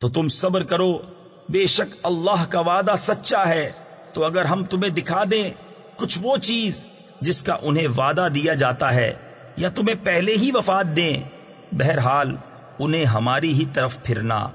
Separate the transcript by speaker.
Speaker 1: تو تم صبر کرو، بے شک اللہ کا وعدہ سچا ہے۔ تو اگر ہم تمہیں دکھا دیں کچھ وہ چیز جس کا انہیں وعدہ دیا جاتا ہے، یا تمہیں پہلے ہی وفات دیں، بہرحال انہیں ہماری ہی طرف پھرنا۔